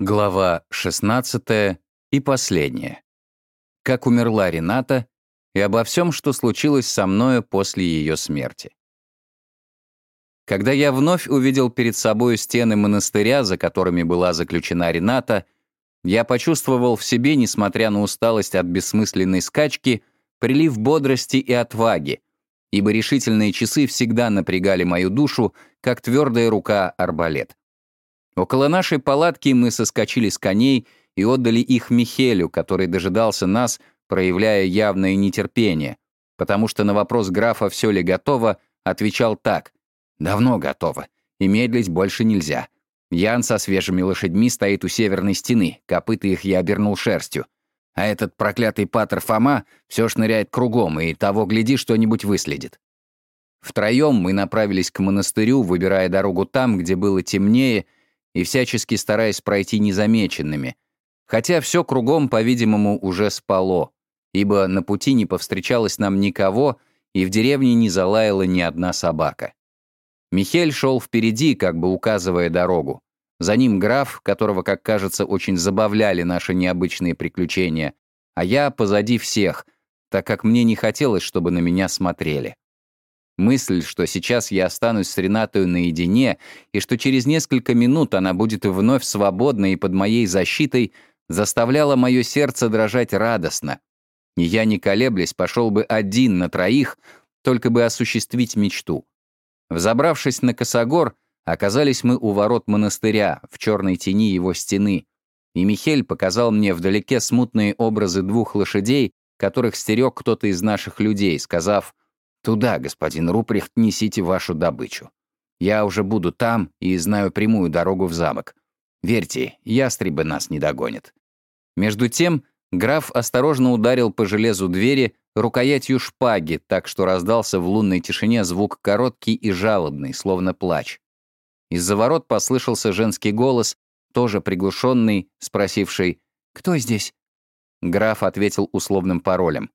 Глава 16 и последняя. Как умерла Рената и обо всем, что случилось со мною после ее смерти. Когда я вновь увидел перед собой стены монастыря, за которыми была заключена Рената, я почувствовал в себе, несмотря на усталость от бессмысленной скачки, прилив бодрости и отваги, ибо решительные часы всегда напрягали мою душу, как твердая рука арбалет. Около нашей палатки мы соскочили с коней и отдали их Михелю, который дожидался нас, проявляя явное нетерпение, потому что на вопрос графа «все ли готово?» отвечал так «Давно готово, и медлить больше нельзя. Ян со свежими лошадьми стоит у северной стены, копыта их я обернул шерстью. А этот проклятый патер Фома все шныряет кругом, и того, гляди, что-нибудь выследит». Втроем мы направились к монастырю, выбирая дорогу там, где было темнее, и всячески стараясь пройти незамеченными, хотя все кругом, по-видимому, уже спало, ибо на пути не повстречалось нам никого, и в деревне не залаяла ни одна собака. Михель шел впереди, как бы указывая дорогу. За ним граф, которого, как кажется, очень забавляли наши необычные приключения, а я позади всех, так как мне не хотелось, чтобы на меня смотрели. Мысль, что сейчас я останусь с Ренатой наедине, и что через несколько минут она будет вновь свободна и под моей защитой, заставляла мое сердце дрожать радостно. Я, не колеблясь, пошел бы один на троих, только бы осуществить мечту. Взобравшись на косогор, оказались мы у ворот монастыря, в черной тени его стены, и Михель показал мне вдалеке смутные образы двух лошадей, которых стерег кто-то из наших людей, сказав — Туда, господин Руприхт, несите вашу добычу. Я уже буду там и знаю прямую дорогу в замок. Верьте, ястребы нас не догонят». Между тем, граф осторожно ударил по железу двери рукоятью шпаги, так что раздался в лунной тишине звук короткий и жалобный, словно плач. Из-за ворот послышался женский голос, тоже приглушенный, спросивший «Кто здесь?». Граф ответил условным паролем.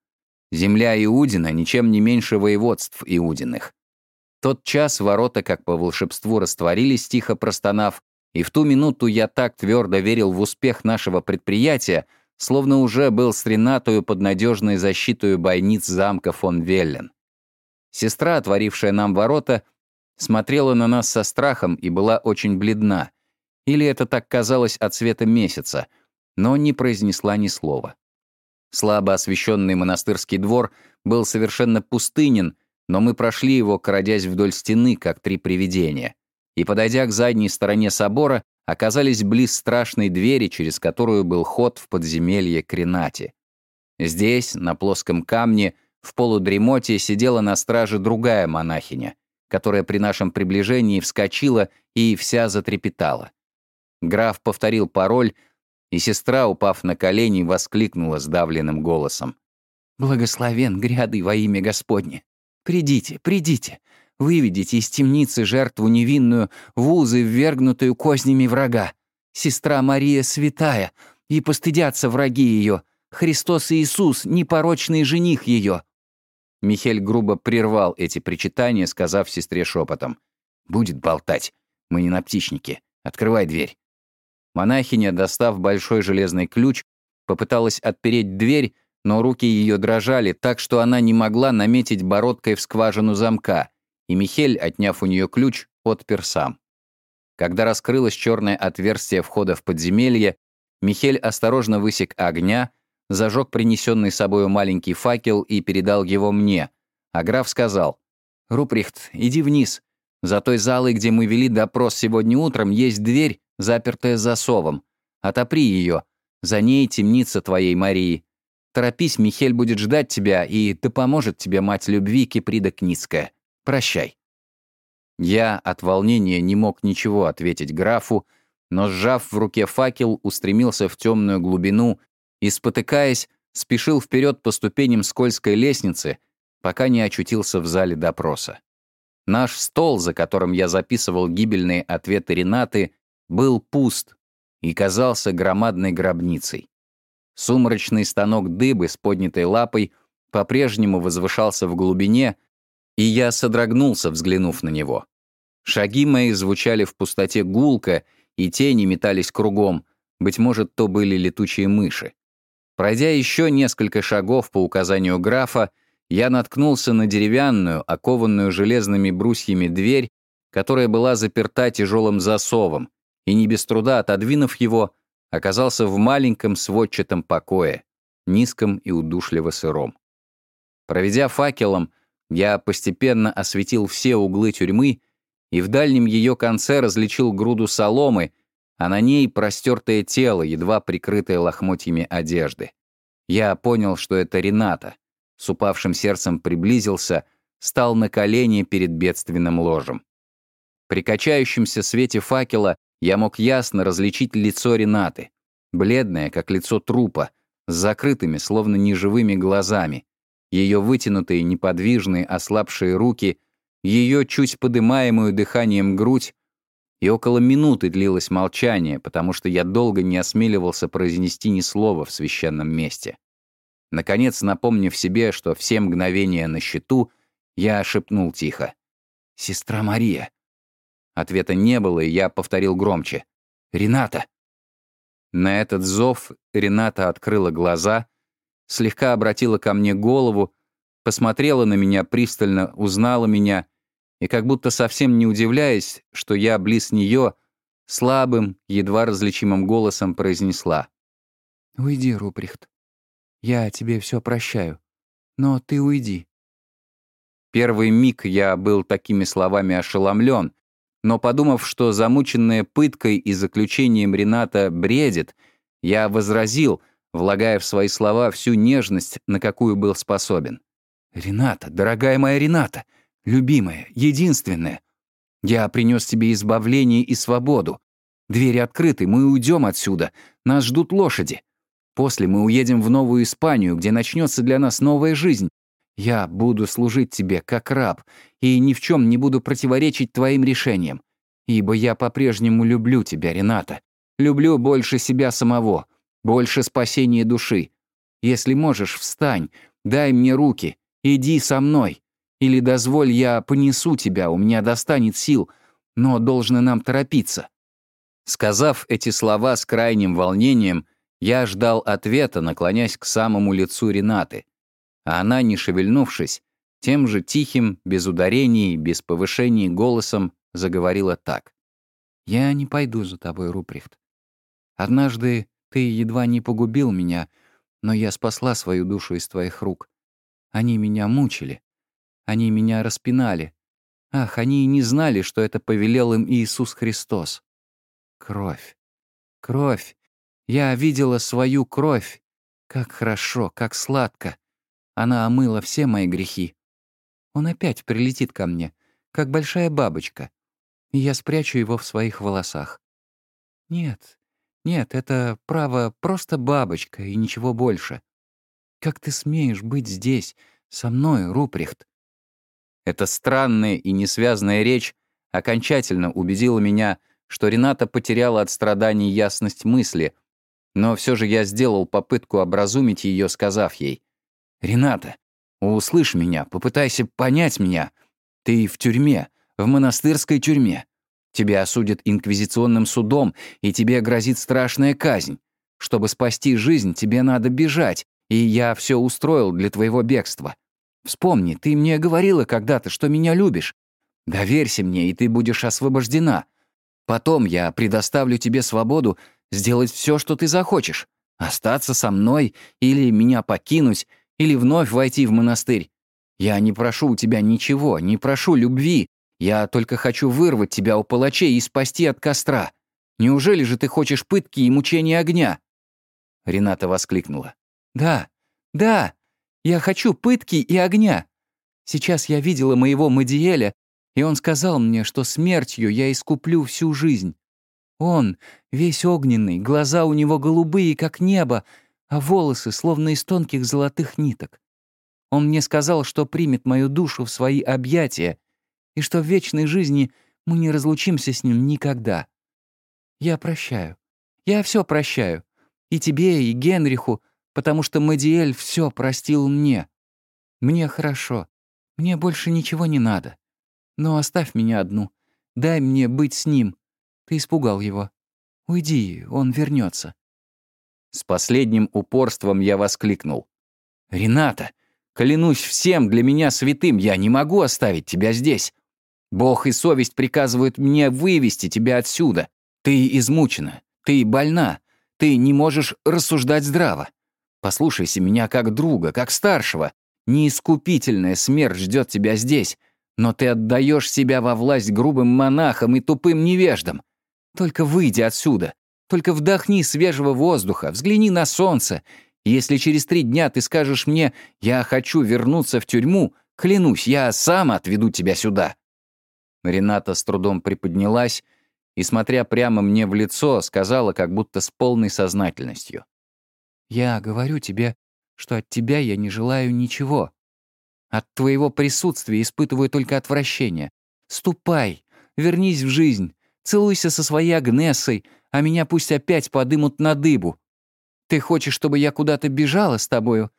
Земля Иудина ничем не меньше воеводств Иудиных. Тот час ворота, как по волшебству, растворились, тихо простонав, и в ту минуту я так твердо верил в успех нашего предприятия, словно уже был с Ренатою под надежной защитой бойниц замка фон Веллен. Сестра, отворившая нам ворота, смотрела на нас со страхом и была очень бледна. Или это так казалось от света месяца, но не произнесла ни слова. Слабо освещенный монастырский двор был совершенно пустынен, но мы прошли его, крадясь вдоль стены, как три привидения. И, подойдя к задней стороне собора, оказались близ страшной двери, через которую был ход в подземелье Кренати. Здесь, на плоском камне, в полудремоте сидела на страже другая монахиня, которая при нашем приближении вскочила и вся затрепетала. Граф повторил пароль, и сестра, упав на колени, воскликнула сдавленным голосом. «Благословен гряды во имя Господне! Придите, придите! Выведите из темницы жертву невинную в узы, ввергнутую кознями врага! Сестра Мария святая, и постыдятся враги ее! Христос Иисус, непорочный жених ее!» Михель грубо прервал эти причитания, сказав сестре шепотом. «Будет болтать. Мы не на птичнике. Открывай дверь». Монахиня, достав большой железный ключ, попыталась отпереть дверь, но руки ее дрожали так, что она не могла наметить бородкой в скважину замка, и Михель, отняв у нее ключ, отпер сам. Когда раскрылось черное отверстие входа в подземелье, Михель осторожно высек огня, зажег принесенный собою маленький факел и передал его мне, а граф сказал, «Руприхт, иди вниз. За той залой, где мы вели допрос сегодня утром, есть дверь, запертая засовом. Отопри ее. За ней темница твоей Марии. Торопись, Михель будет ждать тебя, и да поможет тебе мать любви Киприда Кницкая. Прощай». Я от волнения не мог ничего ответить графу, но, сжав в руке факел, устремился в темную глубину и, спотыкаясь, спешил вперед по ступеням скользкой лестницы, пока не очутился в зале допроса. Наш стол, за которым я записывал гибельные ответы Ренаты, был пуст и казался громадной гробницей. Сумрачный станок дыбы с поднятой лапой по-прежнему возвышался в глубине, и я содрогнулся, взглянув на него. Шаги мои звучали в пустоте гулко, и тени метались кругом, Быть может, то были летучие мыши. Пройдя еще несколько шагов по указанию графа, я наткнулся на деревянную, окованную железными брусьями дверь, которая была заперта тяжелым засовом, и не без труда отодвинув его, оказался в маленьком сводчатом покое, низком и удушливо сыром. Проведя факелом, я постепенно осветил все углы тюрьмы и в дальнем ее конце различил груду соломы, а на ней простертое тело, едва прикрытое лохмотьями одежды. Я понял, что это Рената. С упавшим сердцем приблизился, стал на колени перед бедственным ложем. При качающемся свете факела я мог ясно различить лицо Ренаты, бледное, как лицо трупа, с закрытыми, словно неживыми глазами, ее вытянутые, неподвижные, ослабшие руки, ее чуть подымаемую дыханием грудь, и около минуты длилось молчание, потому что я долго не осмеливался произнести ни слова в священном месте. Наконец, напомнив себе, что все мгновения на счету, я шепнул тихо. «Сестра Мария». Ответа не было, и я повторил громче. «Рената!» На этот зов Рената открыла глаза, слегка обратила ко мне голову, посмотрела на меня пристально, узнала меня и, как будто совсем не удивляясь, что я близ нее, слабым, едва различимым голосом произнесла. «Уйди, Руприхт. Я тебе все прощаю. Но ты уйди». Первый миг я был такими словами ошеломлен, но подумав, что замученная пыткой и заключением Рената бредит, я возразил — влагая в свои слова всю нежность, на какую был способен. «Рената, дорогая моя Рената, любимая, единственная, я принес тебе избавление и свободу. Двери открыты, мы уйдем отсюда, нас ждут лошади. После мы уедем в Новую Испанию, где начнется для нас новая жизнь. Я буду служить тебе как раб и ни в чем не буду противоречить твоим решениям, ибо я по-прежнему люблю тебя, Рената. Люблю больше себя самого. Больше спасения души. Если можешь, встань, дай мне руки, иди со мной. Или дозволь, я понесу тебя, у меня достанет сил, но должно нам торопиться». Сказав эти слова с крайним волнением, я ждал ответа, наклонясь к самому лицу Ренаты. А она, не шевельнувшись, тем же тихим, без ударений, без повышений голосом заговорила так. «Я не пойду за тобой, Руприхт. Однажды ты едва не погубил меня, но я спасла свою душу из твоих рук. Они меня мучили. Они меня распинали. Ах, они и не знали, что это повелел им Иисус Христос. Кровь. Кровь. Я видела свою кровь. Как хорошо, как сладко. Она омыла все мои грехи. Он опять прилетит ко мне, как большая бабочка, и я спрячу его в своих волосах. Нет, нет, это, право, просто бабочка и ничего больше. Как ты смеешь быть здесь, со мной, Руприхт?» Эта странная и несвязная речь окончательно убедила меня, что Рената потеряла от страданий ясность мысли, но все же я сделал попытку образумить ее, сказав ей, «Рената, услышь меня, попытайся понять меня. Ты в тюрьме, в монастырской тюрьме. Тебя осудят инквизиционным судом, и тебе грозит страшная казнь. Чтобы спасти жизнь, тебе надо бежать, и я все устроил для твоего бегства. Вспомни, ты мне говорила когда-то, что меня любишь. Доверься мне, и ты будешь освобождена. Потом я предоставлю тебе свободу сделать все, что ты захочешь. Остаться со мной, или меня покинуть, или вновь войти в монастырь. Я не прошу у тебя ничего, не прошу любви, я только хочу вырвать тебя у палачей и спасти от костра. Неужели же ты хочешь пытки и мучения огня?» Рената воскликнула. «Да, да, я хочу пытки и огня. Сейчас я видела моего Мадиэля, и он сказал мне, что смертью я искуплю всю жизнь. Он, весь огненный, глаза у него голубые, как небо, а волосы словно из тонких золотых ниток. Он мне сказал, что примет мою душу в свои объятия и что в вечной жизни мы не разлучимся с ним никогда. Я прощаю. Я все прощаю. И тебе, и Генриху, потому что Мадиэль все простил мне. Мне хорошо. Мне больше ничего не надо. Но оставь меня одну. Дай мне быть с ним. Ты испугал его. Уйди, он вернется. С последним упорством я воскликнул. «Рената, клянусь всем для меня святым, я не могу оставить тебя здесь. Бог и совесть приказывают мне вывести тебя отсюда. Ты измучена, ты больна, ты не можешь рассуждать здраво. Послушайся меня как друга, как старшего. Неискупительная смерть ждет тебя здесь, но ты отдаешь себя во власть грубым монахам и тупым невеждам. Только выйди отсюда, только вдохни свежего воздуха, взгляни на солнце. Если через три дня ты скажешь мне «я хочу вернуться в тюрьму», клянусь, я сам отведу тебя сюда». Рената с трудом приподнялась и, смотря прямо мне в лицо, сказала как будто с полной сознательностью. «Я говорю тебе, что от тебя я не желаю ничего. От твоего присутствия испытываю только отвращение. Ступай, вернись в жизнь, целуйся со своей Агнесой, а меня пусть опять подымут на дыбу. Ты хочешь, чтобы я куда-то бежала с тобою?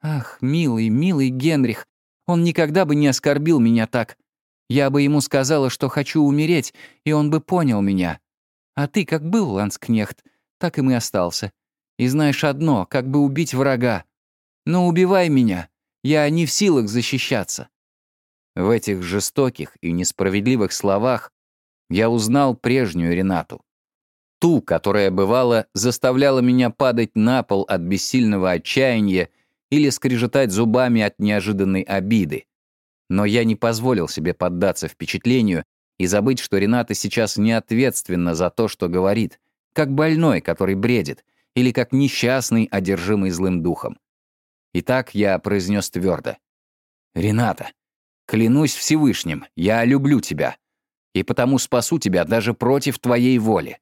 Ах, милый, милый Генрих, он никогда бы не оскорбил меня так. Я бы ему сказала, что хочу умереть, и он бы понял меня. А ты как был, Ланскнехт, так и мы остался. И знаешь одно, как бы убить врага. Но убивай меня, я не в силах защищаться». В этих жестоких и несправедливых словах я узнал прежнюю Ренату ту, которая, бывало, заставляла меня падать на пол от бессильного отчаяния или скрежетать зубами от неожиданной обиды. Но я не позволил себе поддаться впечатлению и забыть, что Рената сейчас не ответственна за то, что говорит, как больной, который бредит, или как несчастный, одержимый злым духом. Итак, я произнес твердо. «Рената, клянусь Всевышним, я люблю тебя, и потому спасу тебя даже против твоей воли.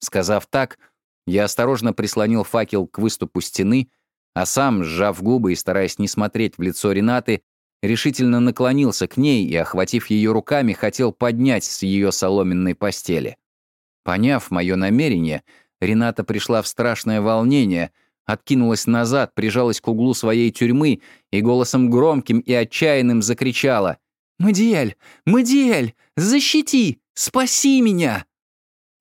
Сказав так, я осторожно прислонил факел к выступу стены, а сам, сжав губы и стараясь не смотреть в лицо Ренаты, решительно наклонился к ней и, охватив ее руками, хотел поднять с ее соломенной постели. Поняв мое намерение, Рената пришла в страшное волнение, откинулась назад, прижалась к углу своей тюрьмы и голосом громким и отчаянным закричала «Мадиэль! Мадиэль! Защити! Спаси меня!»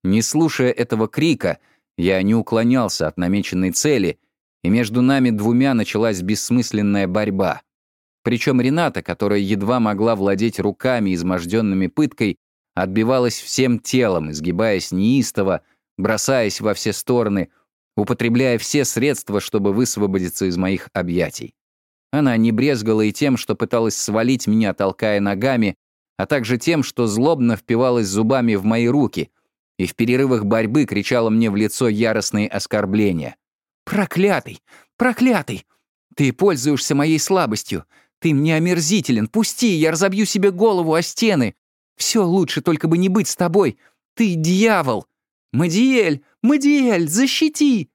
Не слушая этого крика, я не уклонялся от намеченной цели, и между нами двумя началась бессмысленная борьба. Причем Рената, которая едва могла владеть руками, изможденными пыткой, отбивалась всем телом, изгибаясь неистово, бросаясь во все стороны, употребляя все средства, чтобы высвободиться из моих объятий. Она не брезгала и тем, что пыталась свалить меня, толкая ногами, а также тем, что злобно впивалась зубами в мои руки, и в перерывах борьбы кричала мне в лицо яростные оскорбления. «Проклятый! Проклятый! Ты пользуешься моей слабостью! Ты мне омерзителен! Пусти, я разобью себе голову о стены! Все лучше только бы не быть с тобой! Ты дьявол! Мадиэль! Мадиэль, защити!»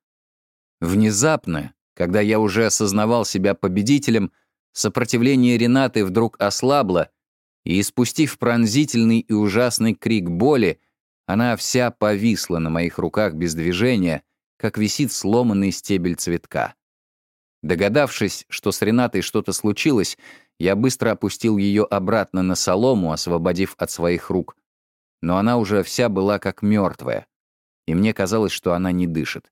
Внезапно, когда я уже осознавал себя победителем, сопротивление Ренаты вдруг ослабло, и, испустив пронзительный и ужасный крик боли, она вся повисла на моих руках без движения, как висит сломанный стебель цветка. Догадавшись, что с Ренатой что-то случилось, я быстро опустил ее обратно на солому, освободив от своих рук. Но она уже вся была как мертвая, и мне казалось, что она не дышит.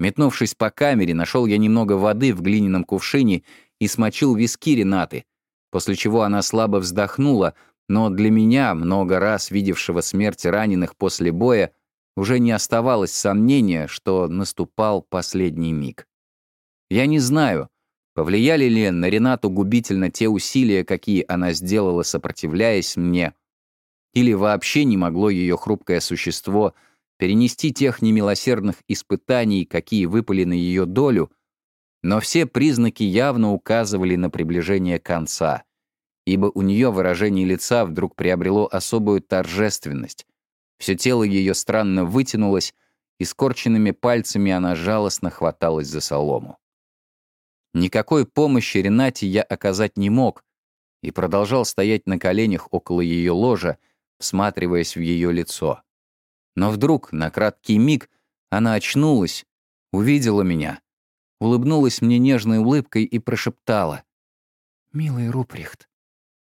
Метнувшись по камере, нашел я немного воды в глиняном кувшине и смочил виски Ренаты, после чего она слабо вздохнула, но для меня, много раз видевшего смерть раненых после боя, уже не оставалось сомнения, что наступал последний миг. Я не знаю, повлияли ли на Ренату губительно те усилия, какие она сделала, сопротивляясь мне, или вообще не могло ее хрупкое существо перенести тех немилосердных испытаний, какие выпали на ее долю, но все признаки явно указывали на приближение конца — ибо у нее выражение лица вдруг приобрело особую торжественность. Все тело ее странно вытянулось, и скорченными пальцами она жалостно хваталась за солому. Никакой помощи Ренате я оказать не мог и продолжал стоять на коленях около ее ложа, всматриваясь в ее лицо. Но вдруг, на краткий миг, она очнулась, увидела меня, улыбнулась мне нежной улыбкой и прошептала. «Милый Руприхт,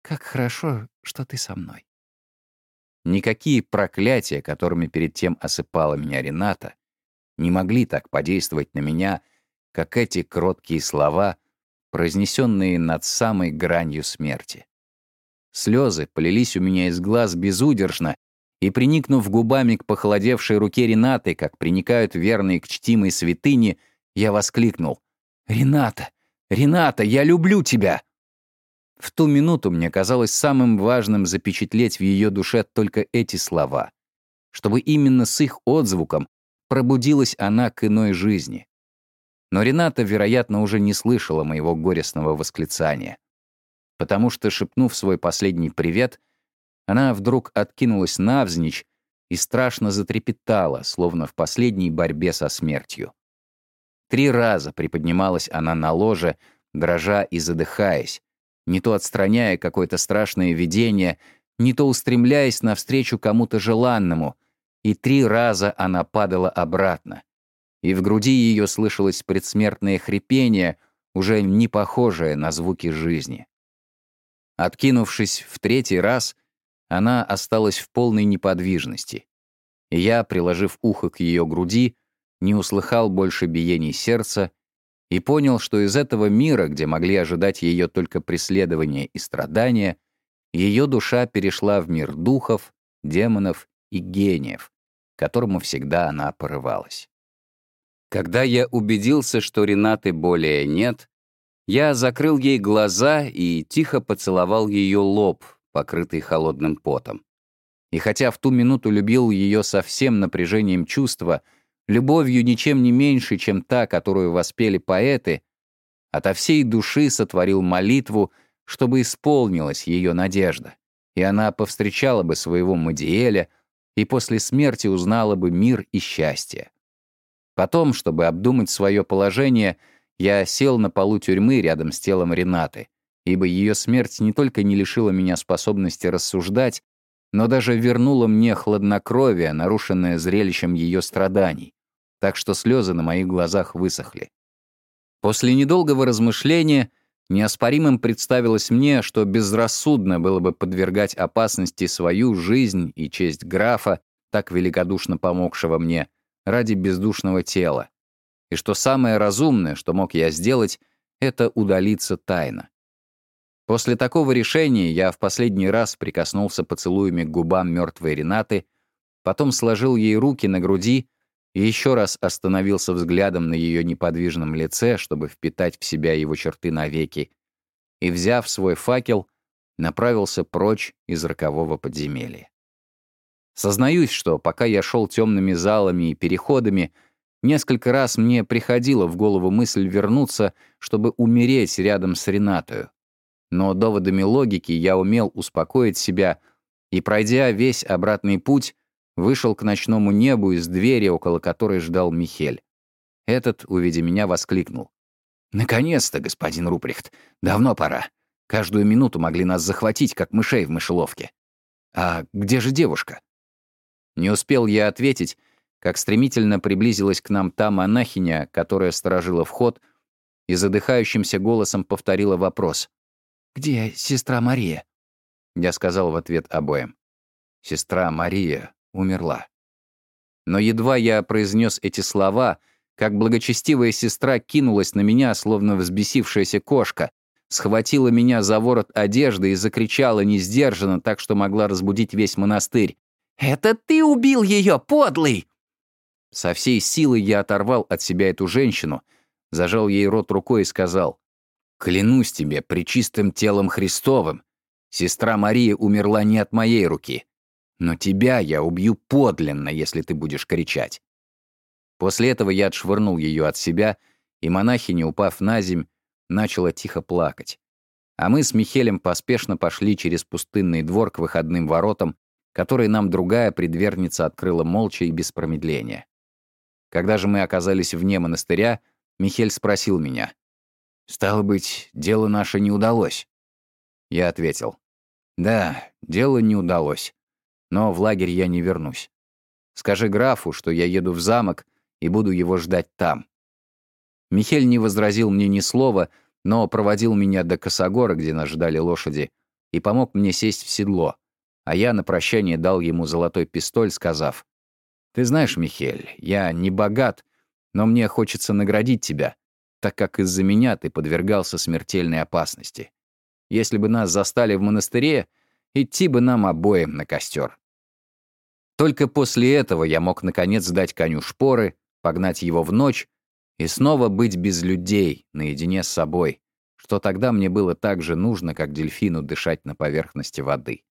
как хорошо, что ты со мной. никакие проклятия, которыми перед тем осыпала меня Рената, не могли так подействовать на меня, как эти кроткие слова, произнесенные над самой гранью смерти. Слезы полились у меня из глаз безудержно, и, приникнув губами к похолодевшей руке Ренаты, как приникают верные к чтимой святыне, я воскликнул. «Рената! Рената, я люблю тебя!» В ту минуту мне казалось самым важным запечатлеть в ее душе только эти слова, чтобы именно с их отзвуком пробудилась она к иной жизни. Но Рената, вероятно, уже не слышала моего горестного восклицания, потому что, шепнув свой последний привет, она вдруг откинулась навзничь и страшно затрепетала, словно в последней борьбе со смертью. Три раза приподнималась она на ложе, дрожа и задыхаясь, не то отстраняя какое-то страшное видение, не то устремляясь навстречу кому-то желанному, и три раза она падала обратно. И в груди ее слышалось предсмертное хрипение, уже не похожее на звуки жизни. Откинувшись в третий раз, она осталась в полной неподвижности. И я, приложив ухо к ее груди, не услыхал больше биений сердца и понял, что из этого мира, где могли ожидать ее только преследования и страдания, ее душа перешла в мир духов, демонов и гениев, которому всегда она порывалась. Когда я убедился, что Ренаты более нет, я закрыл ей глаза и тихо поцеловал ее лоб, покрытый холодным потом. И хотя в ту минуту любил ее со всем напряжением чувства, любовью ничем не меньше, чем та, которую воспели поэты, ото всей души сотворил молитву, чтобы исполнилась ее надежда, и она повстречала бы своего Мадиэля и после смерти узнала бы мир и счастье. Потом, чтобы обдумать свое положение, я сел на полу тюрьмы рядом с телом Ренаты, ибо ее смерть не только не лишила меня способности рассуждать, но даже вернула мне хладнокровие, нарушенное зрелищем ее страданий, так что слезы на моих глазах высохли. После недолгого размышления неоспоримым представилось мне, что безрассудно было бы подвергать опасности свою жизнь и честь графа, так великодушно помогшего мне, ради бездушного тела, и что самое разумное, что мог я сделать, это удалиться тайно. После такого решения я в последний раз прикоснулся поцелуями к губам мертвой Ренаты, потом сложил ей руки на груди и еще раз остановился взглядом на ее неподвижном лице, чтобы впитать в себя его черты навеки, и, взяв свой факел, направился прочь из рокового подземелья. Сознаюсь, что пока я шел темными залами и переходами, несколько раз мне приходила в голову мысль вернуться, чтобы умереть рядом с Ренатою но доводами логики я умел успокоить себя и, пройдя весь обратный путь, вышел к ночному небу из двери, около которой ждал Михель. Этот, увидя меня, воскликнул. «Наконец-то, господин Руприхт! Давно пора. Каждую минуту могли нас захватить, как мышей в мышеловке. А где же девушка?» Не успел я ответить, как стремительно приблизилась к нам та монахиня, которая сторожила вход, и задыхающимся голосом повторила вопрос. «Где сестра Мария?» Я сказал в ответ обоим. Сестра Мария умерла. Но едва я произнес эти слова, как благочестивая сестра кинулась на меня, словно взбесившаяся кошка, схватила меня за ворот одежды и закричала несдержанно, так что могла разбудить весь монастырь. «Это ты убил ее, подлый!» Со всей силы я оторвал от себя эту женщину, зажал ей рот рукой и сказал, Клянусь тебе, причистым телом Христовым, сестра Мария умерла не от моей руки. Но тебя я убью подлинно, если ты будешь кричать». После этого я отшвырнул ее от себя, и монахиня, упав на земь, начала тихо плакать. А мы с Михелем поспешно пошли через пустынный двор к выходным воротам, которые нам другая предверница открыла молча и без промедления. Когда же мы оказались вне монастыря, Михель спросил меня, Стало быть, дело наше не удалось. Я ответил. Да, дело не удалось. Но в лагерь я не вернусь. Скажи графу, что я еду в замок и буду его ждать там. Михель не возразил мне ни слова, но проводил меня до Косогора, где нас ждали лошади, и помог мне сесть в седло. а я на прощание дал ему золотой пистоль, сказав, «Ты знаешь, Михель, я не богат, но мне хочется наградить тебя, так как из-за меня ты подвергался смертельной опасности. Если бы нас застали в монастыре, идти бы нам обоим на костер. Только после этого я мог наконец дать коню шпоры, погнать его в ночь и снова быть без людей, наедине с собой, что тогда мне было так же нужно, как дельфину дышать на поверхности воды.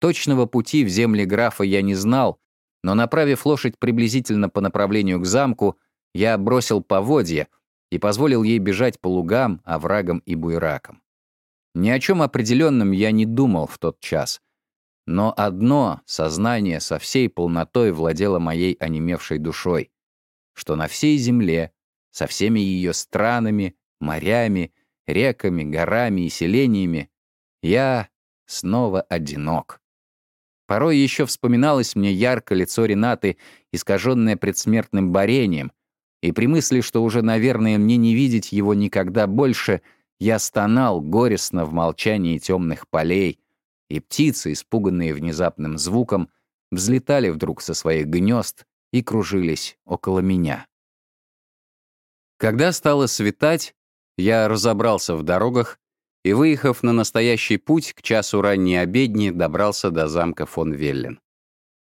Точного пути в земли графа я не знал, но, направив лошадь приблизительно по направлению к замку, я бросил поводья и позволил ей бежать по лугам, оврагам и буйракам. Ни о чем определенном я не думал в тот час. Но одно сознание со всей полнотой владело моей онемевшей душой, что на всей земле, со всеми ее странами, морями, реками, горами и селениями, я снова одинок. Порой еще вспоминалось мне ярко лицо Ренаты, искаженное предсмертным борением, и при мысли, что уже, наверное, мне не видеть его никогда больше, я стонал горестно в молчании темных полей, и птицы, испуганные внезапным звуком, взлетали вдруг со своих гнезд и кружились около меня. Когда стало светать, я разобрался в дорогах и, выехав на настоящий путь, к часу ранней обедни добрался до замка фон Веллен.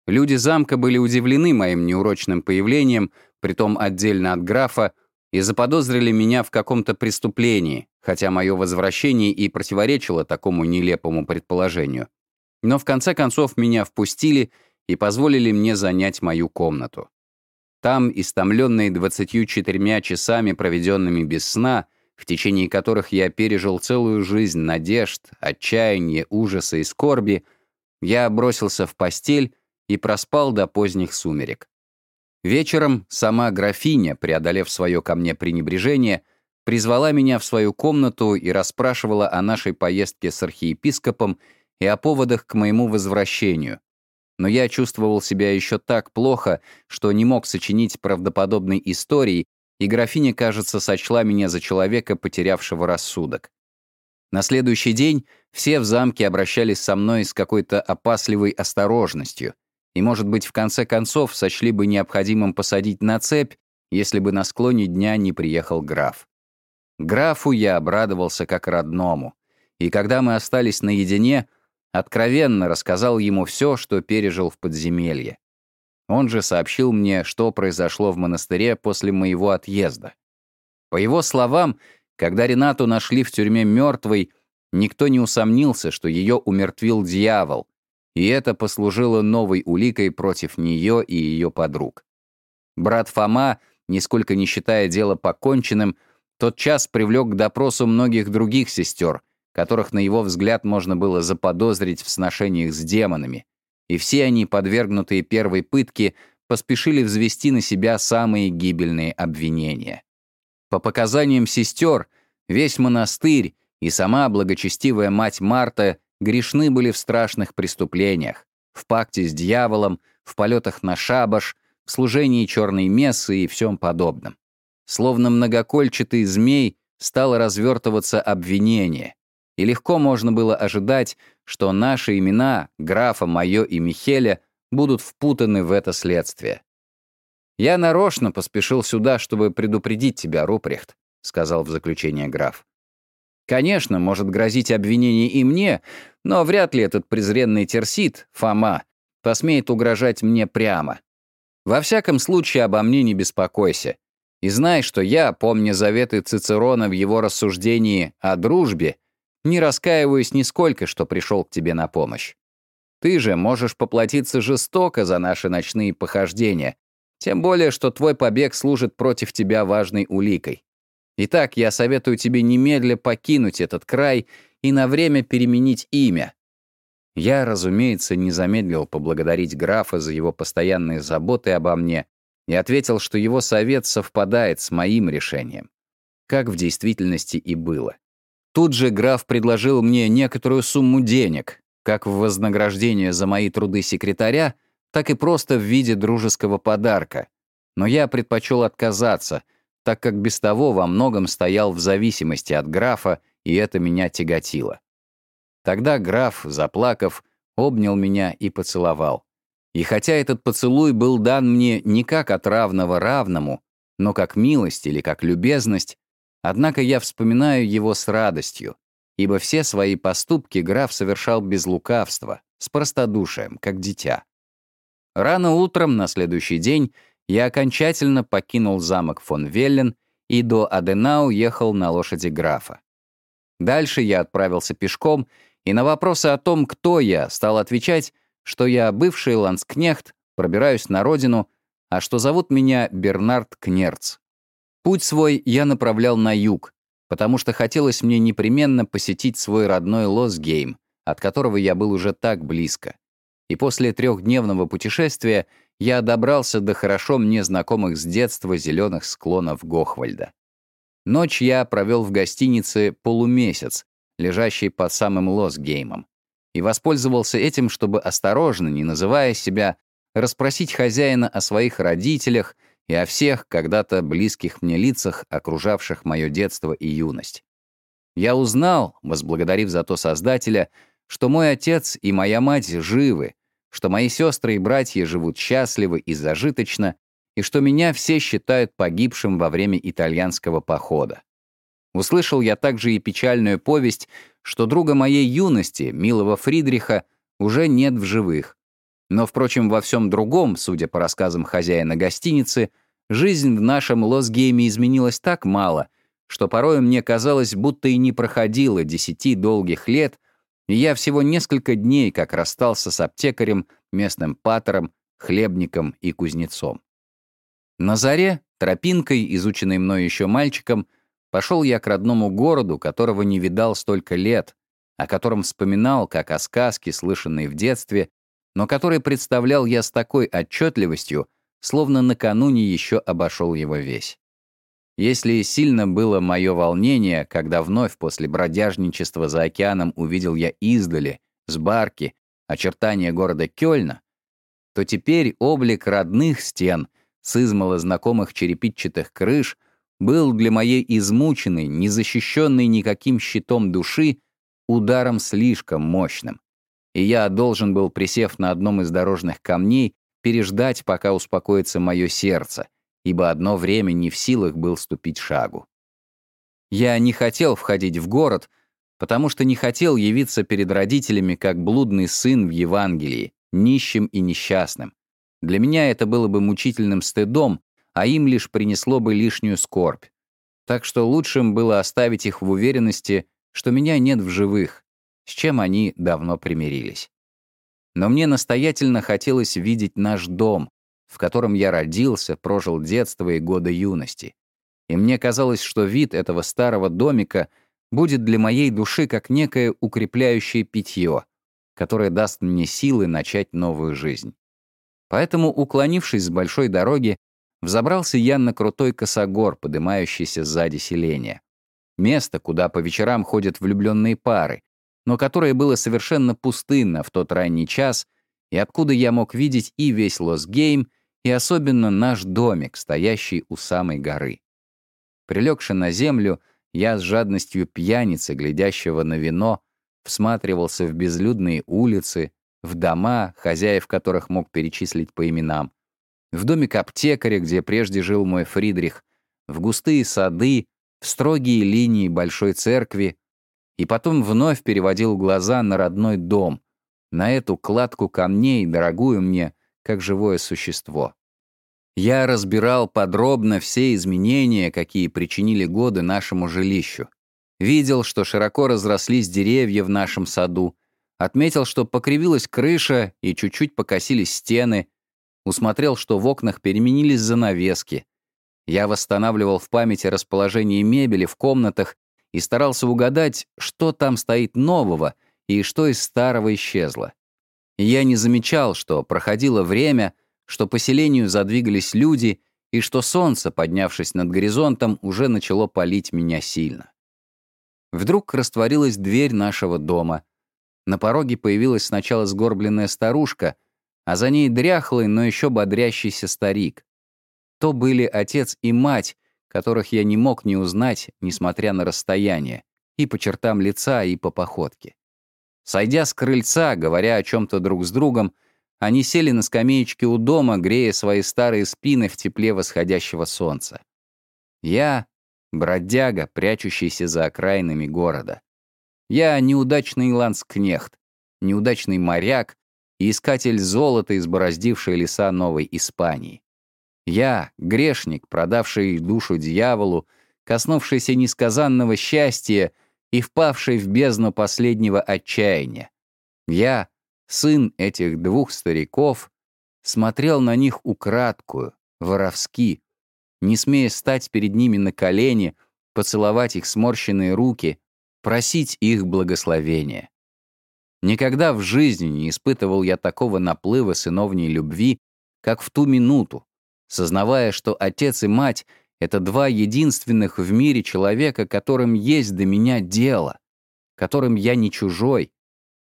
Люди замка были удивлены моим неурочным появлением, притом отдельно от графа, и заподозрили меня в каком-то преступлении, хотя мое возвращение и противоречило такому нелепому предположению. Но в конце концов меня впустили и позволили мне занять мою комнату. Там, истомленные 24 часами, проведенными без сна, в течение которых я пережил целую жизнь надежд, отчаяния, ужаса и скорби, я бросился в постель и проспал до поздних сумерек. Вечером сама графиня, преодолев свое ко мне пренебрежение, призвала меня в свою комнату и расспрашивала о нашей поездке с архиепископом и о поводах к моему возвращению. Но я чувствовал себя еще так плохо, что не мог сочинить правдоподобной истории, и графиня, кажется, сочла меня за человека, потерявшего рассудок. На следующий день все в замке обращались со мной с какой-то опасливой осторожностью — и, может быть, в конце концов сочли бы необходимым посадить на цепь, если бы на склоне дня не приехал граф. Графу я обрадовался как родному, и когда мы остались наедине, откровенно рассказал ему все, что пережил в подземелье. Он же сообщил мне, что произошло в монастыре после моего отъезда. По его словам, когда Ренату нашли в тюрьме мертвой, никто не усомнился, что ее умертвил дьявол, и это послужило новой уликой против нее и ее подруг. Брат Фома, нисколько не считая дело поконченным, тот час привлек к допросу многих других сестер, которых, на его взгляд, можно было заподозрить в сношениях с демонами, и все они, подвергнутые первой пытке, поспешили взвести на себя самые гибельные обвинения. По показаниям сестер, весь монастырь и сама благочестивая мать Марта грешны были в страшных преступлениях, в пакте с дьяволом, в полетах на шабаш, в служении черной мессы и всем подобном. Словно многокольчатый змей стало развертываться обвинение, и легко можно было ожидать, что наши имена, графа, мое и Михеля, будут впутаны в это следствие. «Я нарочно поспешил сюда, чтобы предупредить тебя, Рупрехт», — сказал в заключение граф. Конечно, может грозить обвинение и мне, но вряд ли этот презренный терсит, Фома, посмеет угрожать мне прямо. Во всяком случае, обо мне не беспокойся. И знай, что я, помня заветы Цицерона в его рассуждении о дружбе, не раскаиваюсь нисколько, что пришел к тебе на помощь. Ты же можешь поплатиться жестоко за наши ночные похождения, тем более, что твой побег служит против тебя важной уликой. Итак, я советую тебе немедля покинуть этот край и на время переменить имя. Я, разумеется, не замедлил поблагодарить графа за его постоянные заботы обо мне и ответил, что его совет совпадает с моим решением. Как в действительности и было. Тут же граф предложил мне некоторую сумму денег, как в вознаграждение за мои труды секретаря, так и просто в виде дружеского подарка. Но я предпочел отказаться — так как без того во многом стоял в зависимости от графа, и это меня тяготило. Тогда граф, заплакав, обнял меня и поцеловал. И хотя этот поцелуй был дан мне не как от равного равному, но как милость или как любезность, однако я вспоминаю его с радостью, ибо все свои поступки граф совершал без лукавства, с простодушием, как дитя. Рано утром на следующий день я окончательно покинул замок фон Веллен и до Аденау ехал на лошади графа. Дальше я отправился пешком, и на вопросы о том, кто я, стал отвечать, что я бывший ланскнехт, пробираюсь на родину, а что зовут меня Бернард Кнерц. Путь свой я направлял на юг, потому что хотелось мне непременно посетить свой родной Лосгейм, от которого я был уже так близко. И после трехдневного путешествия я добрался до хорошо мне знакомых с детства зеленых склонов Гохвальда. Ночь я провел в гостинице «Полумесяц», лежащей под самым Лосгеймом, и воспользовался этим, чтобы осторожно, не называя себя, расспросить хозяина о своих родителях и о всех когда-то близких мне лицах, окружавших мое детство и юность. Я узнал, возблагодарив за то Создателя, что мой отец и моя мать живы, что мои сестры и братья живут счастливо и зажиточно, и что меня все считают погибшим во время итальянского похода. Услышал я также и печальную повесть, что друга моей юности, милого Фридриха, уже нет в живых. Но, впрочем, во всем другом, судя по рассказам хозяина гостиницы, жизнь в нашем Лосгейме изменилась так мало, что порой мне казалось, будто и не проходило десяти долгих лет, и я всего несколько дней как расстался с аптекарем, местным патером, хлебником и кузнецом. На заре, тропинкой, изученной мной еще мальчиком, пошел я к родному городу, которого не видал столько лет, о котором вспоминал, как о сказке, слышанной в детстве, но который представлял я с такой отчетливостью, словно накануне еще обошел его весь. Если сильно было мое волнение, когда вновь после бродяжничества за океаном увидел я издали, с барки, очертания города Кёльна, то теперь облик родных стен с измало знакомых черепичатых крыш был для моей измученной, незащищенной никаким щитом души ударом слишком мощным. И я должен был, присев на одном из дорожных камней, переждать, пока успокоится мое сердце — ибо одно время не в силах был ступить шагу. Я не хотел входить в город, потому что не хотел явиться перед родителями как блудный сын в Евангелии, нищим и несчастным. Для меня это было бы мучительным стыдом, а им лишь принесло бы лишнюю скорбь. Так что лучшим было оставить их в уверенности, что меня нет в живых, с чем они давно примирились. Но мне настоятельно хотелось видеть наш дом, в котором я родился, прожил детство и годы юности. И мне казалось, что вид этого старого домика будет для моей души как некое укрепляющее питье, которое даст мне силы начать новую жизнь. Поэтому, уклонившись с большой дороги, взобрался я на крутой косогор, поднимающийся сзади селения. Место, куда по вечерам ходят влюбленные пары, но которое было совершенно пустынно в тот ранний час, и откуда я мог видеть и весь Лосгейм, и особенно наш домик, стоящий у самой горы. Прилегши на землю, я с жадностью пьяницы, глядящего на вино, всматривался в безлюдные улицы, в дома, хозяев которых мог перечислить по именам, в домик аптекаря, где прежде жил мой Фридрих, в густые сады, в строгие линии большой церкви, и потом вновь переводил глаза на родной дом, на эту кладку камней, дорогую мне, как живое существо. Я разбирал подробно все изменения, какие причинили годы нашему жилищу. Видел, что широко разрослись деревья в нашем саду, отметил, что покривилась крыша и чуть-чуть покосились стены, усмотрел, что в окнах переменились занавески. Я восстанавливал в памяти расположение мебели в комнатах и старался угадать, что там стоит нового и что из старого исчезло я не замечал, что проходило время, что по селению задвигались люди и что солнце, поднявшись над горизонтом, уже начало палить меня сильно. Вдруг растворилась дверь нашего дома. На пороге появилась сначала сгорбленная старушка, а за ней дряхлый, но еще бодрящийся старик. То были отец и мать, которых я не мог не узнать, несмотря на расстояние, и по чертам лица, и по походке. Сойдя с крыльца, говоря о чем-то друг с другом, они сели на скамеечке у дома, грея свои старые спины в тепле восходящего солнца. Я — бродяга, прячущийся за окраинами города. Я — неудачный ланскнехт, неудачный моряк и искатель золота, избороздивший леса Новой Испании. Я — грешник, продавший душу дьяволу, коснувшийся несказанного счастья и впавший в бездну последнего отчаяния. Я сын этих двух стариков, смотрел на них украдкую, воровски, не смея стать перед ними на колени, поцеловать их сморщенные руки, просить их благословения. Никогда в жизни не испытывал я такого наплыва сыновней любви, как в ту минуту, сознавая, что отец и мать — это два единственных в мире человека, которым есть до меня дело, которым я не чужой,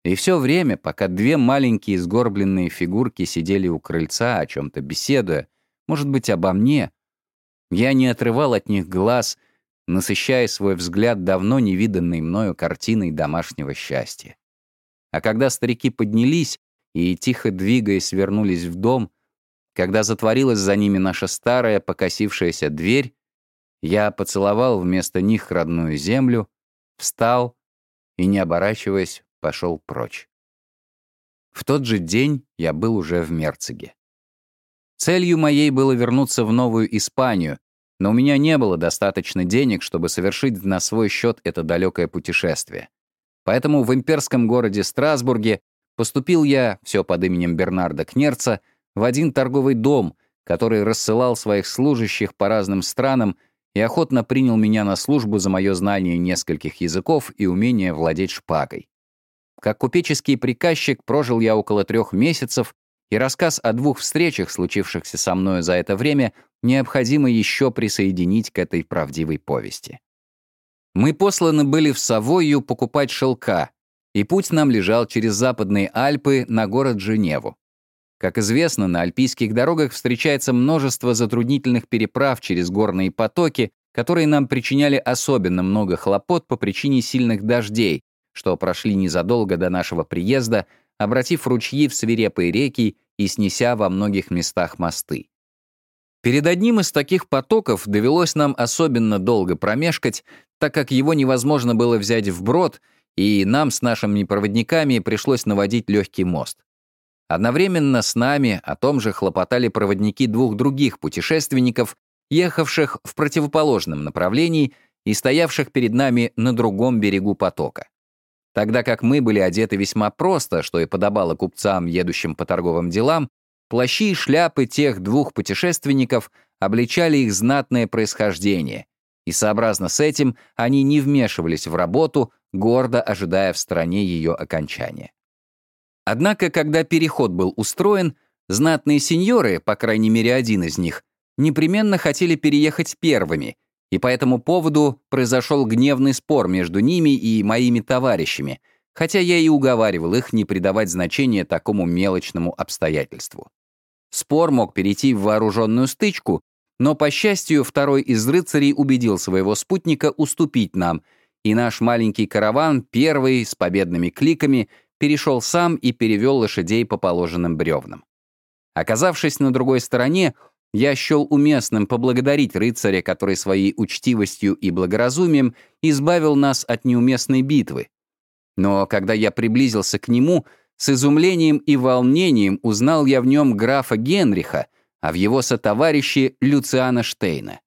и все время, пока две маленькие сгорбленные фигурки сидели у крыльца, о чем-то беседуя, может быть, обо мне, я не отрывал от них глаз, насыщая свой взгляд давно невиданной мною картиной домашнего счастья. А когда старики поднялись и, тихо двигаясь, вернулись в дом, когда затворилась за ними наша старая покосившаяся дверь, я поцеловал вместо них родную землю, встал и, не оборачиваясь, пошел прочь. В тот же день я был уже в Мерциге. Целью моей было вернуться в Новую Испанию, но у меня не было достаточно денег, чтобы совершить на свой счет это далекое путешествие. Поэтому в имперском городе Страсбурге поступил я, все под именем Бернарда Кнерца, в один торговый дом, который рассылал своих служащих по разным странам и охотно принял меня на службу за мое знание нескольких языков и умение владеть шпагой. Как купеческий приказчик прожил я около трех месяцев, и рассказ о двух встречах, случившихся со мною за это время, необходимо еще присоединить к этой правдивой повести. Мы посланы были в Савойю покупать шелка, и путь нам лежал через Западные Альпы на город Женеву. Как известно, на альпийских дорогах встречается множество затруднительных переправ через горные потоки, которые нам причиняли особенно много хлопот по причине сильных дождей, что прошли незадолго до нашего приезда, обратив ручьи в свирепые реки и снеся во многих местах мосты. Перед одним из таких потоков довелось нам особенно долго промешкать, так как его невозможно было взять вброд, и нам с нашими проводниками пришлось наводить легкий мост. Одновременно с нами о том же хлопотали проводники двух других путешественников, ехавших в противоположном направлении и стоявших перед нами на другом берегу потока. Тогда как мы были одеты весьма просто, что и подобало купцам, едущим по торговым делам, плащи и шляпы тех двух путешественников обличали их знатное происхождение, и сообразно с этим они не вмешивались в работу, гордо ожидая в стране ее окончания. Однако, когда переход был устроен, знатные сеньоры, по крайней мере один из них, непременно хотели переехать первыми и по этому поводу произошел гневный спор между ними и моими товарищами, хотя я и уговаривал их не придавать значения такому мелочному обстоятельству. Спор мог перейти в вооруженную стычку, но, по счастью, второй из рыцарей убедил своего спутника уступить нам, и наш маленький караван, первый, с победными кликами, перешел сам и перевел лошадей по положенным бревнам. Оказавшись на другой стороне, я счел уместным поблагодарить рыцаря, который своей учтивостью и благоразумием избавил нас от неуместной битвы. Но когда я приблизился к нему, с изумлением и волнением узнал я в нем графа Генриха, а в его сотоварище Люциана Штейна.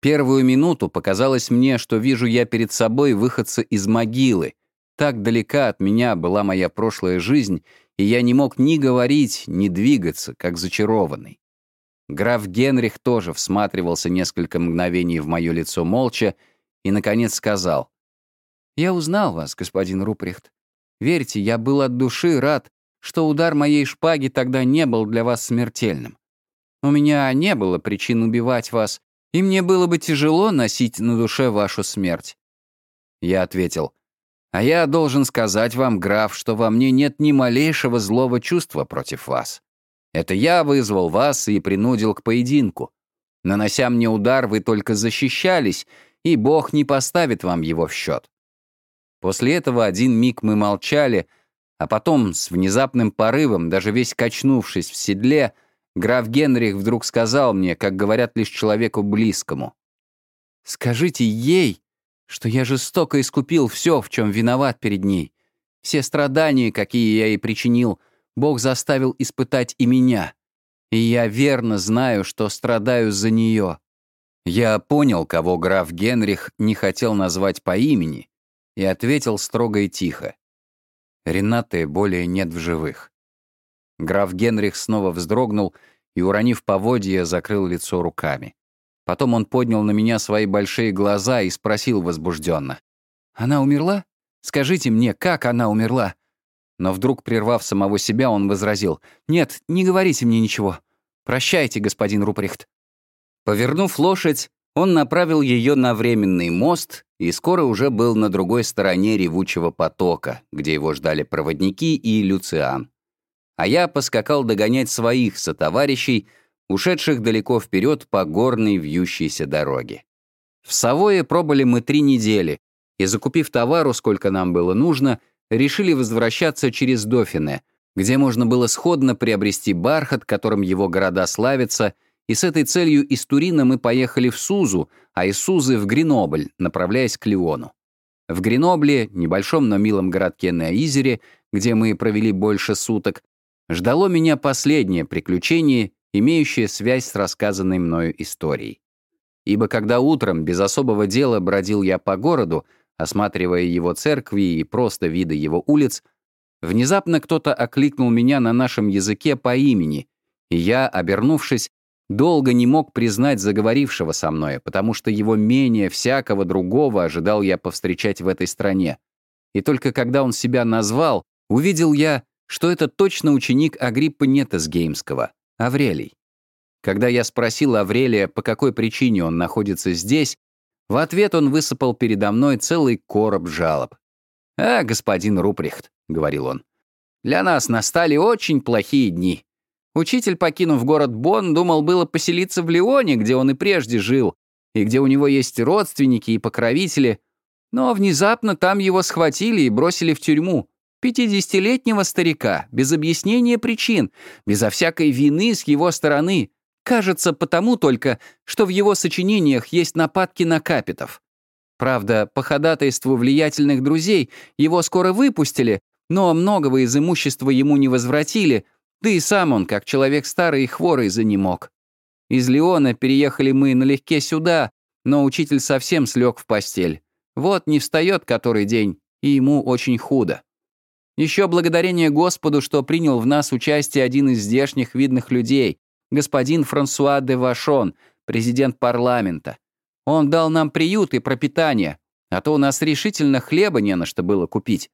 Первую минуту показалось мне, что вижу я перед собой выходца из могилы. Так далека от меня была моя прошлая жизнь, и я не мог ни говорить, ни двигаться, как зачарованный. Граф Генрих тоже всматривался несколько мгновений в мое лицо молча и, наконец, сказал. «Я узнал вас, господин Руприхт. Верьте, я был от души рад, что удар моей шпаги тогда не был для вас смертельным. У меня не было причин убивать вас, и мне было бы тяжело носить на душе вашу смерть». Я ответил. «А я должен сказать вам, граф, что во мне нет ни малейшего злого чувства против вас. Это я вызвал вас и принудил к поединку. Нанося мне удар, вы только защищались, и Бог не поставит вам его в счет. После этого один миг мы молчали, а потом, с внезапным порывом, даже весь качнувшись в седле, граф Генрих вдруг сказал мне, как говорят лишь человеку близкому. «Скажите ей, что я жестоко искупил все, в чем виноват перед ней. Все страдания, какие я ей причинил, Бог заставил испытать и меня. И я верно знаю, что страдаю за нее». Я понял, кого граф Генрих не хотел назвать по имени, и ответил строго и тихо. Ренаты более нет в живых. Граф Генрих снова вздрогнул и, уронив поводья, закрыл лицо руками. Потом он поднял на меня свои большие глаза и спросил возбужденно: «Она умерла? Скажите мне, как она умерла?» Но вдруг, прервав самого себя, он возразил. «Нет, не говорите мне ничего. Прощайте, господин Руприхт». Повернув лошадь, он направил ее на временный мост и скоро уже был на другой стороне ревучего потока, где его ждали проводники и Люциан. А я поскакал догонять своих сотоварищей, ушедших далеко вперед по горной вьющейся дороге. В Савое пробыли мы три недели, и, закупив товару, сколько нам было нужно, решили возвращаться через Дофине, где можно было сходно приобрести бархат, которым его города славятся, и с этой целью из Турина мы поехали в Сузу, а из Сузы в Гренобль, направляясь к Лиону. В Гренобле, небольшом, но милом городке на Изере, где мы провели больше суток, ждало меня последнее приключение, имеющее связь с рассказанной мною историей. Ибо когда утром без особого дела бродил я по городу, осматривая его церкви и просто виды его улиц, внезапно кто-то окликнул меня на нашем языке по имени, и я, обернувшись, Долго не мог признать заговорившего со мной, потому что его менее всякого другого ожидал я повстречать в этой стране. И только когда он себя назвал, увидел я, что это точно ученик Агриппа Нетесгеймского, Аврелий. Когда я спросил Аврелия, по какой причине он находится здесь, в ответ он высыпал передо мной целый короб жалоб. «А, господин Руприхт», — говорил он, — «для нас настали очень плохие дни. Учитель, покинув город Бонн, думал было поселиться в Лионе, где он и прежде жил, и где у него есть родственники и покровители, но внезапно там его схватили и бросили в тюрьму. Пятидесятилетнего старика, без объяснения причин, безо всякой вины с его стороны. Кажется, потому только, что в его сочинениях есть нападки на капитов. Правда, по ходатайству влиятельных друзей его скоро выпустили, но многого из имущества ему не возвратили — да и сам он, как человек старый и хворый, занемог. Из Леона переехали мы налегке сюда, но учитель совсем слег в постель. Вот не встает который день, и ему очень худо. Еще благодарение Господу, что принял в нас участие один из здешних видных людей, господин Франсуа де Вашон, президент парламента. Он дал нам приют и пропитание, а то у нас решительно хлеба не на что было купить.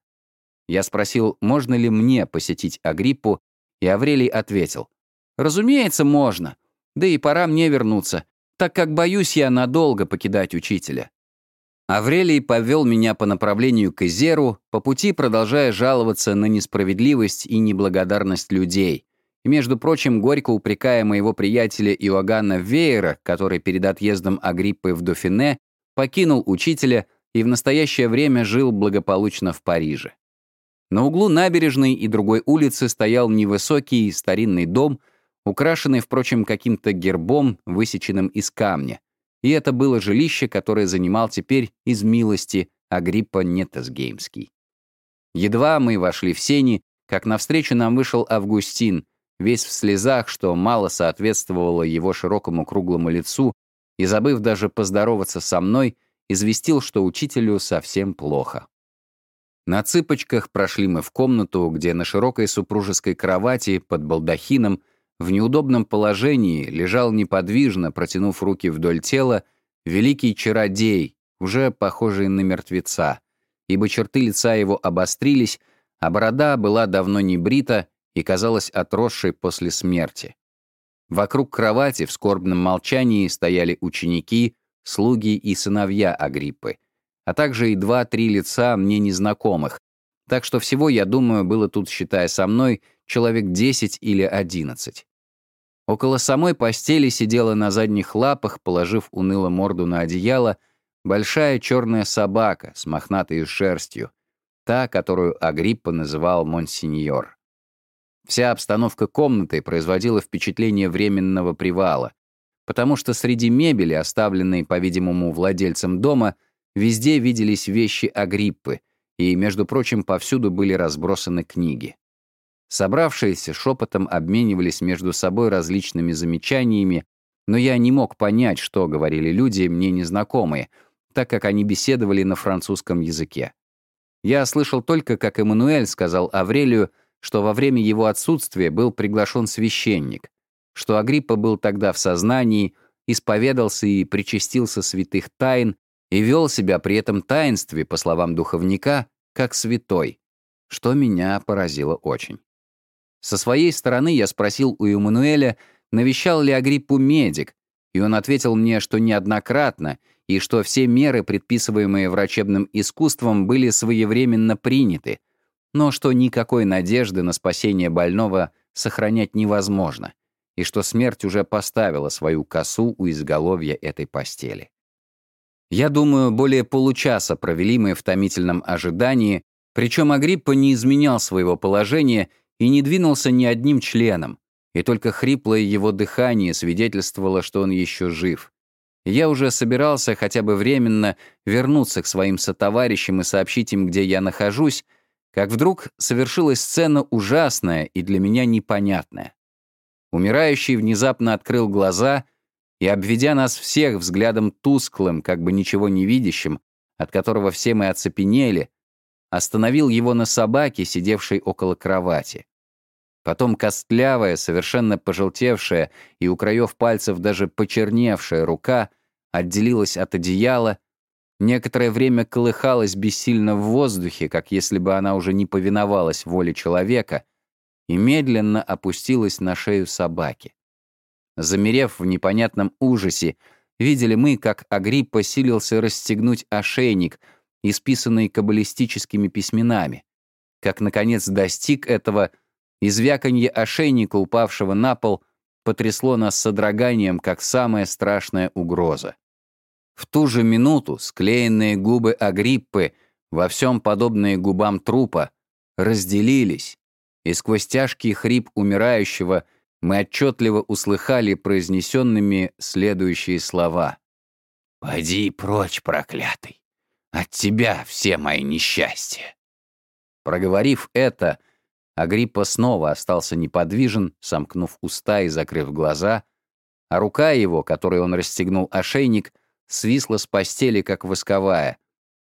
Я спросил, можно ли мне посетить Агриппу и Аврелий ответил. «Разумеется, можно. Да и пора мне вернуться, так как боюсь я надолго покидать учителя». Аврелий повел меня по направлению к Изеру, по пути продолжая жаловаться на несправедливость и неблагодарность людей. И, между прочим, горько упрекая моего приятеля Иоганна Вейера, который перед отъездом Агриппы в Дофине покинул учителя и в настоящее время жил благополучно в Париже. На углу набережной и другой улицы стоял невысокий старинный дом, украшенный, впрочем, каким-то гербом, высеченным из камня. И это было жилище, которое занимал теперь из милости Агриппа Нетесгеймский. Едва мы вошли в сени, как навстречу нам вышел Августин, весь в слезах, что мало соответствовало его широкому круглому лицу, и, забыв даже поздороваться со мной, известил, что учителю совсем плохо. На цыпочках прошли мы в комнату, где на широкой супружеской кровати под балдахином в неудобном положении лежал неподвижно, протянув руки вдоль тела, великий чародей, уже похожий на мертвеца, ибо черты лица его обострились, а борода была давно не брита и казалась отросшей после смерти. Вокруг кровати в скорбном молчании стояли ученики, слуги и сыновья Агриппы, а также и два-три лица мне незнакомых. Так что всего, я думаю, было тут, считая со мной, человек 10 или 11. Около самой постели сидела на задних лапах, положив уныло морду на одеяло, большая черная собака с мохнатой шерстью, та, которую Агриппа называл монсеньор. Вся обстановка комнаты производила впечатление временного привала, потому что среди мебели, оставленной, по-видимому, владельцем дома, везде виделись вещи Агриппы, и, между прочим, повсюду были разбросаны книги. Собравшиеся шепотом обменивались между собой различными замечаниями, но я не мог понять, что говорили люди, мне незнакомые, так как они беседовали на французском языке. Я слышал только, как Эммануэль сказал Аврелию, что во время его отсутствия был приглашен священник, что Агриппа был тогда в сознании, исповедался и причастился святых тайн и вел себя при этом таинстве, по словам духовника, как святой, что меня поразило очень. Со своей стороны я спросил у Эммануэля, навещал ли Агриппу медик, и он ответил мне, что неоднократно, и что все меры, предписываемые врачебным искусством, были своевременно приняты, но что никакой надежды на спасение больного сохранять невозможно, и что смерть уже поставила свою косу у изголовья этой постели. Я думаю, более получаса провели мы в томительном ожидании, причем Агриппа не изменял своего положения и не двинулся ни одним членом, и только хриплое его дыхание свидетельствовало, что он еще жив. Я уже собирался хотя бы временно вернуться к своим сотоварищам и сообщить им, где я нахожусь, как вдруг совершилась сцена ужасная и для меня непонятная. Умирающий внезапно открыл глаза и, обведя нас всех взглядом тусклым, как бы ничего не видящим, от которого все мы оцепенели, остановил его на собаке, сидевшей около кровати. Потом костлявая, совершенно пожелтевшая и у краев пальцев даже почерневшая рука отделилась от одеяла некоторое время колыхалась бессильно в воздухе, как если бы она уже не повиновалась воле человека, и медленно опустилась на шею собаки. Замерев в непонятном ужасе, видели мы, как Агриппа силился расстегнуть ошейник, исписанный каббалистическими письменами, как, наконец, достиг этого, и звяканье ошейника, упавшего на пол, потрясло нас содроганием, как самая страшная угроза. В ту же минуту склеенные губы Агриппы, во всем подобные губам трупа, разделились, и сквозь тяжкий хрип умирающего мы отчетливо услыхали произнесенными следующие слова. «Поди прочь, проклятый! От тебя все мои несчастья!» Проговорив это, Агриппа снова остался неподвижен, сомкнув уста и закрыв глаза, а рука его, которой он расстегнул ошейник, — свисла с постели, как восковая.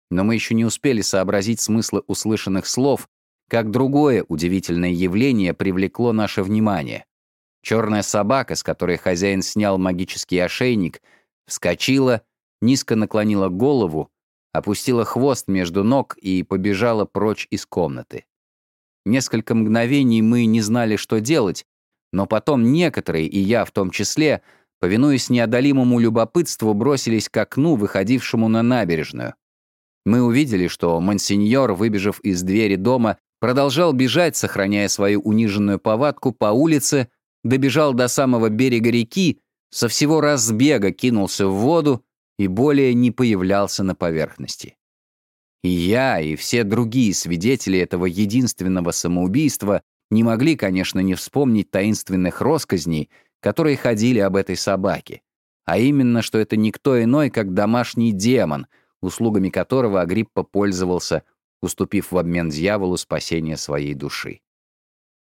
Но мы еще не успели сообразить смысла услышанных слов, как другое удивительное явление привлекло наше внимание. Черная собака, с которой хозяин снял магический ошейник, вскочила, низко наклонила голову, опустила хвост между ног и побежала прочь из комнаты. Несколько мгновений мы не знали, что делать, но потом некоторые, и я в том числе, повинуясь неодолимому любопытству, бросились к окну, выходившему на набережную. Мы увидели, что монсеньор, выбежав из двери дома, продолжал бежать, сохраняя свою униженную повадку по улице, добежал до самого берега реки, со всего разбега кинулся в воду и более не появлялся на поверхности. И я, и все другие свидетели этого единственного самоубийства не могли, конечно, не вспомнить таинственных росказней, которые ходили об этой собаке, а именно, что это никто иной, как домашний демон, услугами которого Агриппа пользовался, уступив в обмен дьяволу спасение своей души.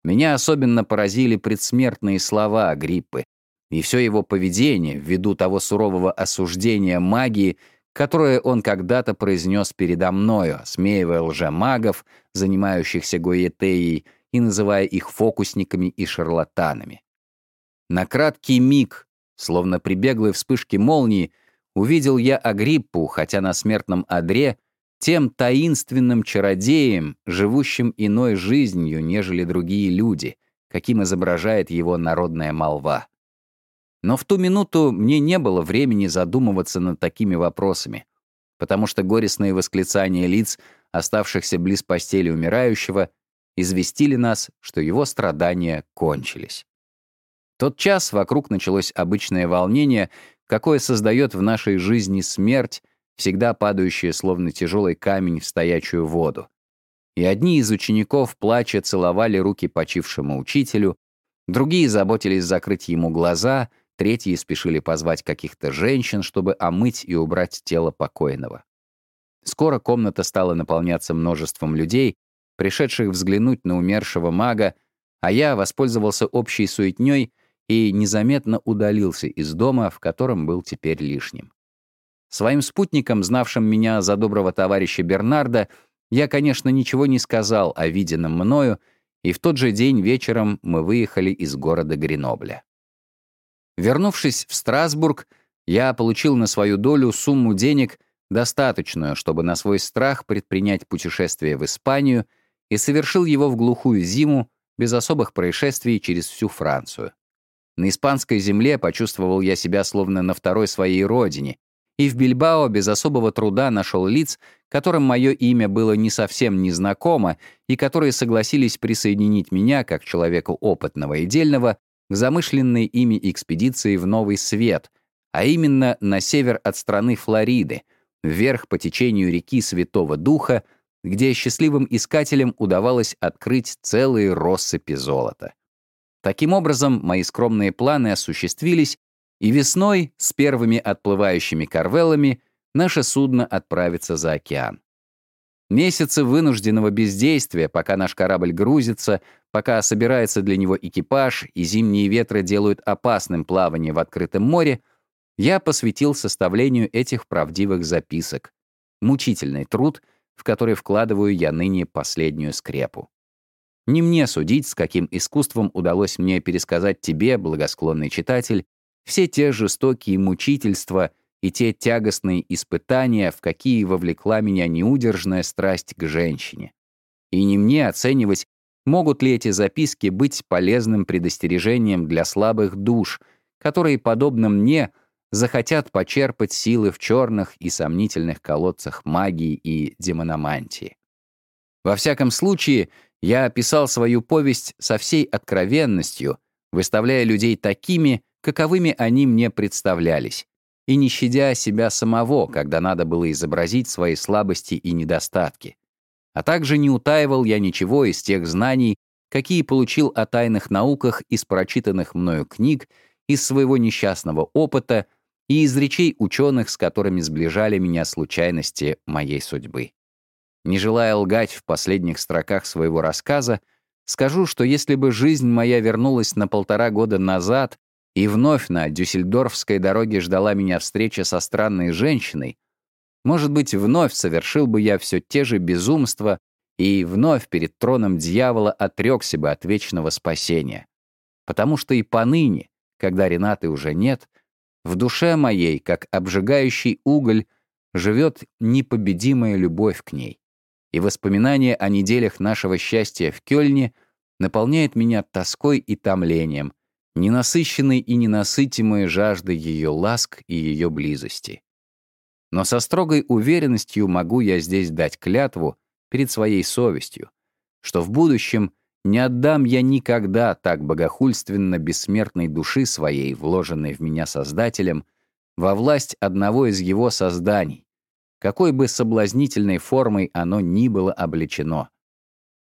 Меня особенно поразили предсмертные слова Агриппы и все его поведение ввиду того сурового осуждения магии, которое он когда-то произнес передо мною, смеивая лжемагов, занимающихся гоетеей, и называя их фокусниками и шарлатанами. На краткий миг, словно при беглой вспышке молнии, увидел я Агриппу, хотя на смертном одре, тем таинственным чародеем, живущим иной жизнью, нежели другие люди, каким изображает его народная молва. Но в ту минуту мне не было времени задумываться над такими вопросами, потому что горестные восклицания лиц, оставшихся близ постели умирающего, известили нас, что его страдания кончились тот час вокруг началось обычное волнение, какое создает в нашей жизни смерть, всегда падающие словно тяжелый камень в стоячую воду. И одни из учеников, плача, целовали руки почившему учителю, другие заботились закрыть ему глаза, третьи спешили позвать каких-то женщин, чтобы омыть и убрать тело покойного. Скоро комната стала наполняться множеством людей, пришедших взглянуть на умершего мага, а я воспользовался общей суетней и незаметно удалился из дома, в котором был теперь лишним. Своим спутникам, знавшим меня за доброго товарища Бернарда, я, конечно, ничего не сказал о виденном мною, и в тот же день вечером мы выехали из города Гренобля. Вернувшись в Страсбург, я получил на свою долю сумму денег, достаточную, чтобы на свой страх предпринять путешествие в Испанию, и совершил его в глухую зиму, без особых происшествий через всю Францию. На испанской земле почувствовал я себя словно на второй своей родине, и в Бильбао без особого труда нашел лиц, которым мое имя было не совсем незнакомо и которые согласились присоединить меня, как человека опытного и дельного, к замышленной ими экспедиции в Новый Свет, а именно на север от страны Флориды, вверх по течению реки Святого Духа, где счастливым искателям удавалось открыть целые россыпи золота. Таким образом, мои скромные планы осуществились, и весной с первыми отплывающими карвеллами наше судно отправится за океан. Месяцы вынужденного бездействия, пока наш корабль грузится, пока собирается для него экипаж и зимние ветры делают опасным плавание в открытом море, я посвятил составлению этих правдивых записок. Мучительный труд, в который вкладываю я ныне последнюю скрепу. Не мне судить, с каким искусством удалось мне пересказать тебе, благосклонный читатель, все те жестокие мучительства и те тягостные испытания, в какие вовлекла меня неудержная страсть к женщине. И не мне оценивать, могут ли эти записки быть полезным предостережением для слабых душ, которые, подобно мне, захотят почерпать силы в черных и сомнительных колодцах магии и демономантии. Во всяком случае, я описал свою повесть со всей откровенностью, выставляя людей такими, каковыми они мне представлялись, и не щадя себя самого, когда надо было изобразить свои слабости и недостатки. А также не утаивал я ничего из тех знаний, какие получил о тайных науках из прочитанных мною книг, из своего несчастного опыта и из речей ученых, с которыми сближали меня случайности моей судьбы. Не желая лгать в последних строках своего рассказа, скажу, что если бы жизнь моя вернулась на полтора года назад, и вновь на Дюссельдорфской дороге ждала меня встреча со странной женщиной, может быть, вновь совершил бы я все те же безумства и вновь перед троном дьявола отрекся бы от вечного спасения. Потому что и поныне, когда Ренаты уже нет, в душе моей, как обжигающий уголь, живет непобедимая любовь к ней. И воспоминание о неделях нашего счастья в Кёльне наполняет меня тоской и томлением, ненасыщенной и ненасытимой жаждой ее ласк и ее близости. Но со строгой уверенностью могу я здесь дать клятву перед своей совестью, что в будущем не отдам я никогда так богохульственно бессмертной души своей, вложенной в меня Создателем, во власть одного из его созданий, какой бы соблазнительной формой оно ни было облечено.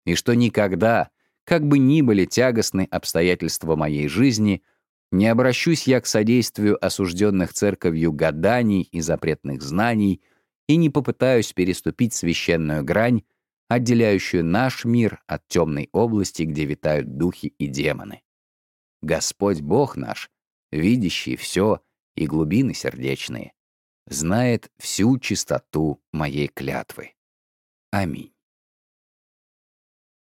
И что никогда, как бы ни были тягостны обстоятельства моей жизни, не обращусь я к содействию осужденных церковью гаданий и запретных знаний и не попытаюсь переступить священную грань, отделяющую наш мир от темной области, где витают духи и демоны. Господь Бог наш, видящий все и глубины сердечные, знает всю чистоту моей клятвы. Аминь.